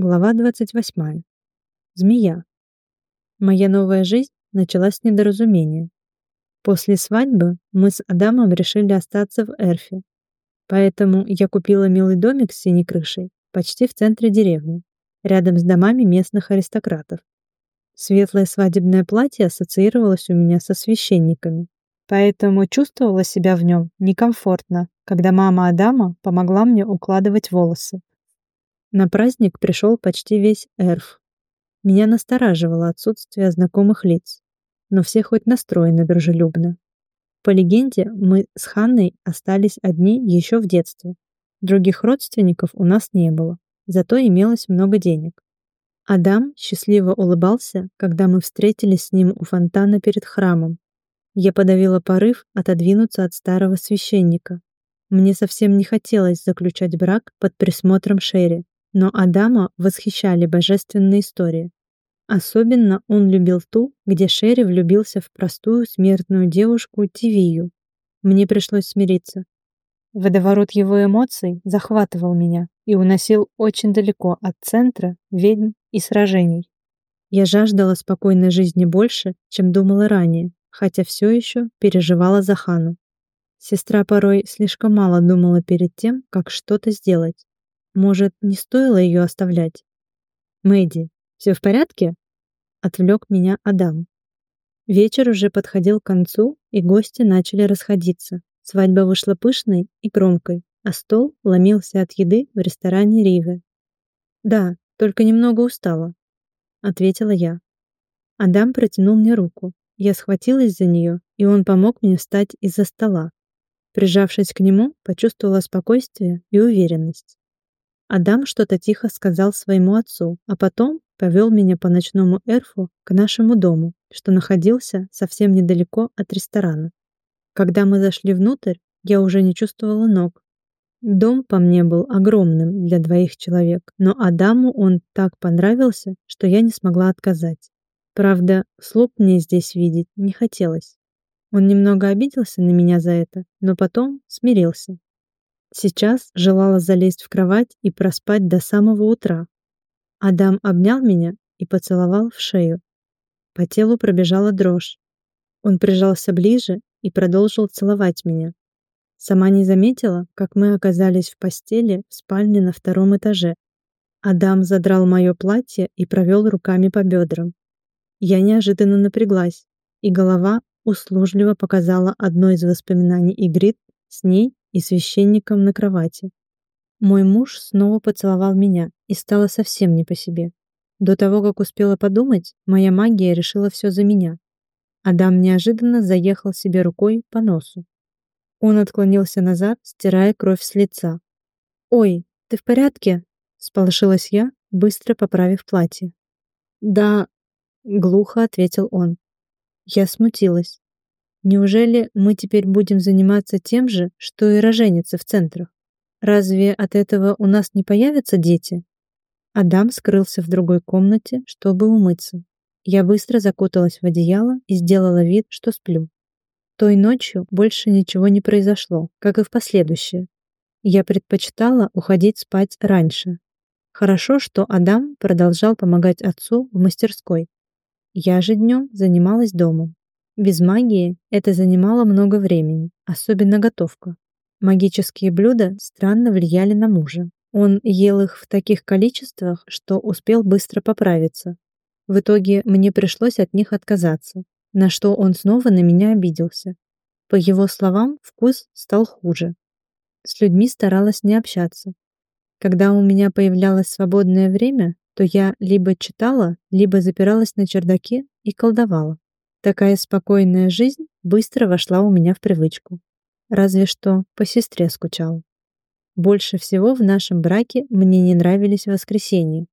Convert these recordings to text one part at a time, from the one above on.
Глава 28. Змея. Моя новая жизнь началась с недоразумения. После свадьбы мы с Адамом решили остаться в Эрфе. Поэтому я купила милый домик с синей крышей почти в центре деревни, рядом с домами местных аристократов. Светлое свадебное платье ассоциировалось у меня со священниками, поэтому чувствовала себя в нем некомфортно, когда мама Адама помогла мне укладывать волосы. На праздник пришел почти весь эрф. Меня настораживало отсутствие знакомых лиц, но все хоть настроены дружелюбно. По легенде, мы с Ханной остались одни еще в детстве. Других родственников у нас не было, зато имелось много денег. Адам счастливо улыбался, когда мы встретились с ним у фонтана перед храмом. Я подавила порыв отодвинуться от старого священника. Мне совсем не хотелось заключать брак под присмотром Шерри, но Адама восхищали божественные истории. Особенно он любил ту, где Шерри влюбился в простую смертную девушку Тивию. Мне пришлось смириться. Водоворот его эмоций захватывал меня и уносил очень далеко от центра, ведьм и сражений. Я жаждала спокойной жизни больше, чем думала ранее, хотя все еще переживала за Хану. Сестра порой слишком мало думала перед тем, как что-то сделать. Может, не стоило ее оставлять? Мэйди, все в порядке? Отвлек меня Адам. Вечер уже подходил к концу, и гости начали расходиться. Свадьба вышла пышной и громкой, а стол ломился от еды в ресторане Риве. «Да, только немного устала», — ответила я. Адам протянул мне руку. Я схватилась за нее, и он помог мне встать из-за стола. Прижавшись к нему, почувствовала спокойствие и уверенность. Адам что-то тихо сказал своему отцу, а потом повел меня по ночному эрфу к нашему дому, что находился совсем недалеко от ресторана. Когда мы зашли внутрь, я уже не чувствовала ног. Дом по мне был огромным для двоих человек, но Адаму он так понравился, что я не смогла отказать. Правда, слуг мне здесь видеть не хотелось. Он немного обиделся на меня за это, но потом смирился. Сейчас желала залезть в кровать и проспать до самого утра. Адам обнял меня и поцеловал в шею. По телу пробежала дрожь. Он прижался ближе и продолжил целовать меня. Сама не заметила, как мы оказались в постели в спальне на втором этаже. Адам задрал мое платье и провел руками по бедрам. Я неожиданно напряглась, и голова услужливо показала одно из воспоминаний Игрит с ней и священником на кровати. Мой муж снова поцеловал меня и стало совсем не по себе. До того, как успела подумать, моя магия решила все за меня. Адам неожиданно заехал себе рукой по носу. Он отклонился назад, стирая кровь с лица. «Ой, ты в порядке?» — сполошилась я, быстро поправив платье. «Да», — глухо ответил он. Я смутилась. Неужели мы теперь будем заниматься тем же, что и роженицы в центрах? Разве от этого у нас не появятся дети? Адам скрылся в другой комнате, чтобы умыться. Я быстро закуталась в одеяло и сделала вид, что сплю. Той ночью больше ничего не произошло, как и в последующие. Я предпочитала уходить спать раньше. Хорошо, что Адам продолжал помогать отцу в мастерской. Я же днем занималась домом. Без магии это занимало много времени, особенно готовка. Магические блюда странно влияли на мужа. Он ел их в таких количествах, что успел быстро поправиться. В итоге мне пришлось от них отказаться, на что он снова на меня обиделся. По его словам, вкус стал хуже. С людьми старалась не общаться. Когда у меня появлялось свободное время, то я либо читала, либо запиралась на чердаке и колдовала. Такая спокойная жизнь быстро вошла у меня в привычку. Разве что по сестре скучал. Больше всего в нашем браке мне не нравились воскресенья.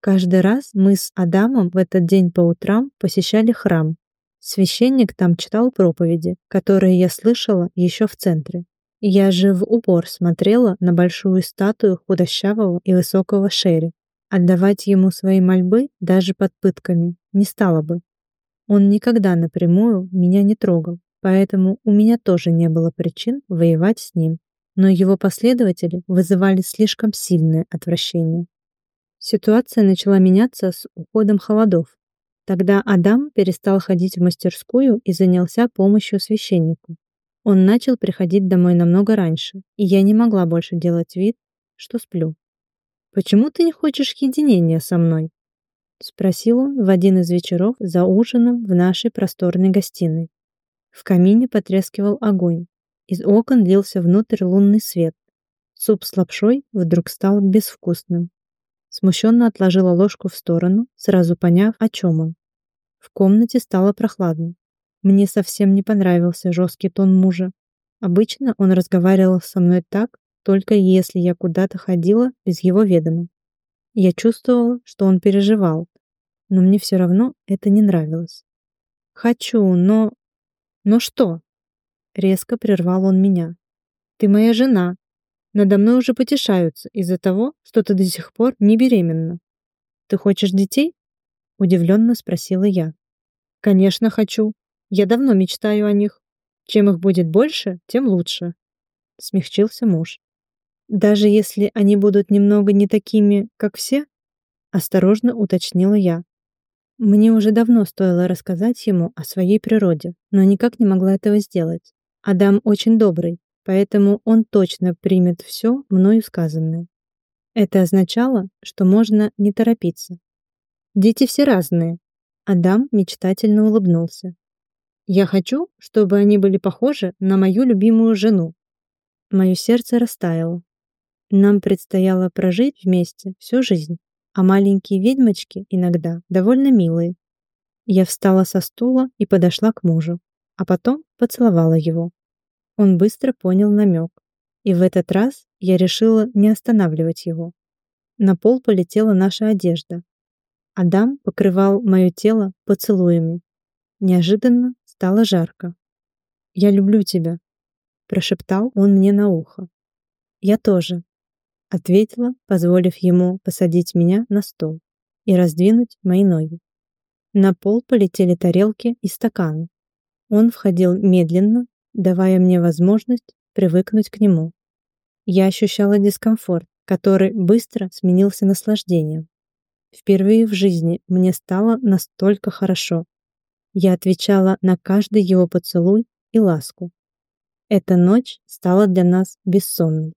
Каждый раз мы с Адамом в этот день по утрам посещали храм. Священник там читал проповеди, которые я слышала еще в центре. Я же в упор смотрела на большую статую худощавого и высокого Шерри. Отдавать ему свои мольбы даже под пытками не стала бы. Он никогда напрямую меня не трогал, поэтому у меня тоже не было причин воевать с ним. Но его последователи вызывали слишком сильное отвращение. Ситуация начала меняться с уходом холодов. Тогда Адам перестал ходить в мастерскую и занялся помощью священнику. Он начал приходить домой намного раньше, и я не могла больше делать вид, что сплю. «Почему ты не хочешь единения со мной?» — спросил он в один из вечеров за ужином в нашей просторной гостиной. В камине потрескивал огонь. Из окон лился внутрь лунный свет. Суп с лапшой вдруг стал безвкусным. Смущенно отложила ложку в сторону, сразу поняв, о чем он. В комнате стало прохладно. Мне совсем не понравился жесткий тон мужа. Обычно он разговаривал со мной так, только если я куда-то ходила без его ведома. Я чувствовала, что он переживал, но мне все равно это не нравилось. «Хочу, но...» «Но что?» Резко прервал он меня. «Ты моя жена, надо мной уже потешаются из-за того, что ты до сих пор не беременна. Ты хочешь детей? Удивленно спросила я. Конечно, хочу. Я давно мечтаю о них. Чем их будет больше, тем лучше. Смягчился муж. Даже если они будут немного не такими, как все? Осторожно уточнила я. Мне уже давно стоило рассказать ему о своей природе, но никак не могла этого сделать. Адам очень добрый, поэтому он точно примет все мною сказанное. Это означало, что можно не торопиться. Дети все разные. Адам мечтательно улыбнулся. Я хочу, чтобы они были похожи на мою любимую жену. Мое сердце растаяло. Нам предстояло прожить вместе всю жизнь, а маленькие ведьмочки иногда довольно милые. Я встала со стула и подошла к мужу, а потом поцеловала его. Он быстро понял намек, и в этот раз я решила не останавливать его. На пол полетела наша одежда. Адам покрывал мое тело поцелуями. Неожиданно стало жарко. «Я люблю тебя», — прошептал он мне на ухо. «Я тоже», — ответила, позволив ему посадить меня на стол и раздвинуть мои ноги. На пол полетели тарелки и стаканы. Он входил медленно, давая мне возможность привыкнуть к нему. Я ощущала дискомфорт, который быстро сменился наслаждением. Впервые в жизни мне стало настолько хорошо. Я отвечала на каждый его поцелуй и ласку. Эта ночь стала для нас бессонной.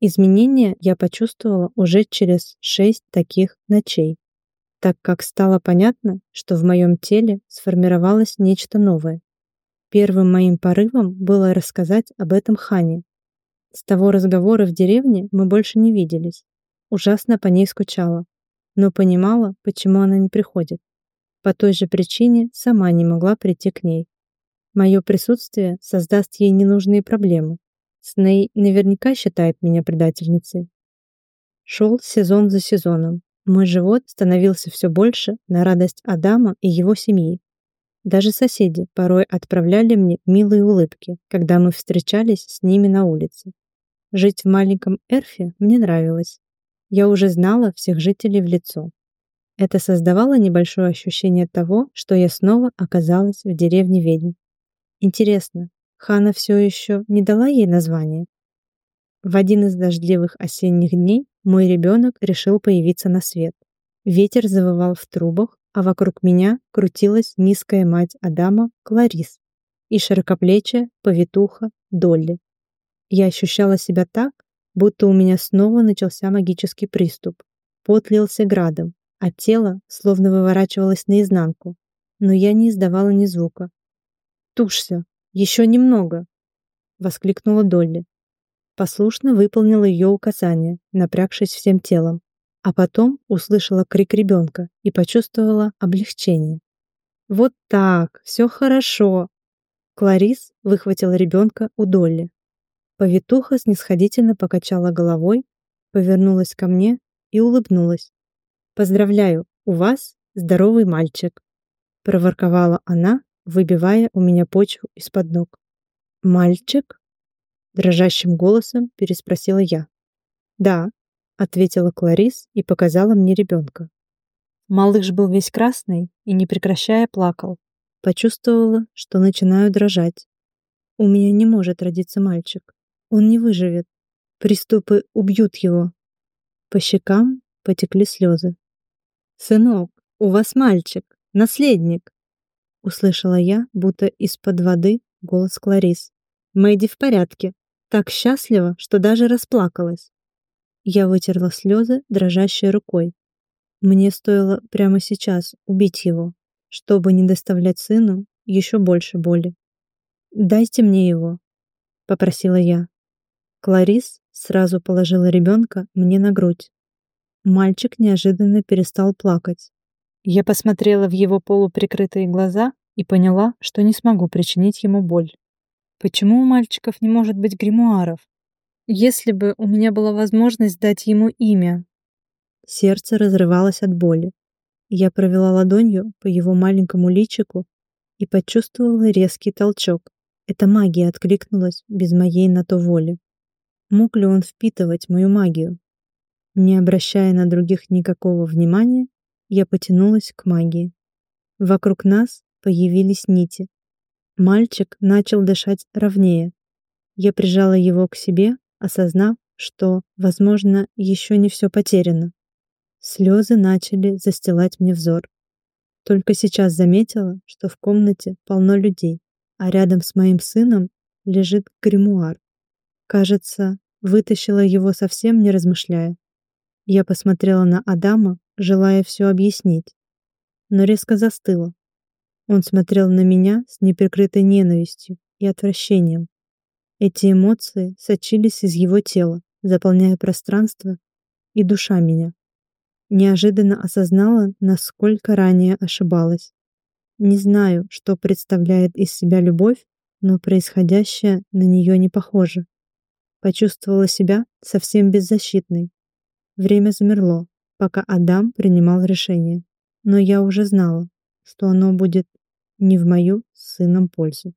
Изменения я почувствовала уже через шесть таких ночей, так как стало понятно, что в моем теле сформировалось нечто новое. Первым моим порывом было рассказать об этом Хане. С того разговора в деревне мы больше не виделись. Ужасно по ней скучала, но понимала, почему она не приходит. По той же причине сама не могла прийти к ней. Мое присутствие создаст ей ненужные проблемы. Сней наверняка считает меня предательницей. Шел сезон за сезоном. Мой живот становился все больше на радость Адама и его семьи. Даже соседи порой отправляли мне милые улыбки, когда мы встречались с ними на улице. Жить в маленьком Эрфе мне нравилось. Я уже знала всех жителей в лицо. Это создавало небольшое ощущение того, что я снова оказалась в деревне ведьм. Интересно, Хана все еще не дала ей название? В один из дождливых осенних дней мой ребенок решил появиться на свет. Ветер завывал в трубах, а вокруг меня крутилась низкая мать Адама Кларис и широкоплечая повитуха Долли. Я ощущала себя так, будто у меня снова начался магический приступ. Пот лился градом, а тело словно выворачивалось наизнанку, но я не издавала ни звука. «Тушься! Еще немного!» — воскликнула Долли. Послушно выполнила ее указание, напрягшись всем телом а потом услышала крик ребенка и почувствовала облегчение. «Вот так, все хорошо!» Кларис выхватила ребенка у Долли. Повитуха снисходительно покачала головой, повернулась ко мне и улыбнулась. «Поздравляю, у вас здоровый мальчик!» проворковала она, выбивая у меня почву из-под ног. «Мальчик?» дрожащим голосом переспросила я. «Да, ответила Кларис и показала мне ребенка. Малыш был весь красный и, не прекращая, плакал. Почувствовала, что начинаю дрожать. У меня не может родиться мальчик. Он не выживет. Приступы убьют его. По щекам потекли слезы. «Сынок, у вас мальчик, наследник!» Услышала я, будто из-под воды, голос Кларис. «Мэйди в порядке. Так счастлива, что даже расплакалась». Я вытерла слезы дрожащей рукой. Мне стоило прямо сейчас убить его, чтобы не доставлять сыну еще больше боли. «Дайте мне его», — попросила я. Кларис сразу положила ребенка мне на грудь. Мальчик неожиданно перестал плакать. Я посмотрела в его полуприкрытые глаза и поняла, что не смогу причинить ему боль. Почему у мальчиков не может быть гримуаров? Если бы у меня была возможность дать ему имя. Сердце разрывалось от боли. Я провела ладонью по его маленькому личику и почувствовала резкий толчок. Эта магия откликнулась без моей на то воли. Мог ли он впитывать мою магию? Не обращая на других никакого внимания, я потянулась к магии. Вокруг нас появились нити. Мальчик начал дышать ровнее. Я прижала его к себе, осознав, что, возможно, еще не все потеряно. Слезы начали застилать мне взор. Только сейчас заметила, что в комнате полно людей, а рядом с моим сыном лежит гримуар. Кажется, вытащила его совсем не размышляя. Я посмотрела на Адама, желая все объяснить, но резко застыла. Он смотрел на меня с неприкрытой ненавистью и отвращением. Эти эмоции сочились из его тела, заполняя пространство и душа меня неожиданно осознала, насколько ранее ошибалась. Не знаю, что представляет из себя любовь, но происходящее на нее не похоже. Почувствовала себя совсем беззащитной. Время замерло, пока Адам принимал решение. Но я уже знала, что оно будет не в мою с сыном пользу.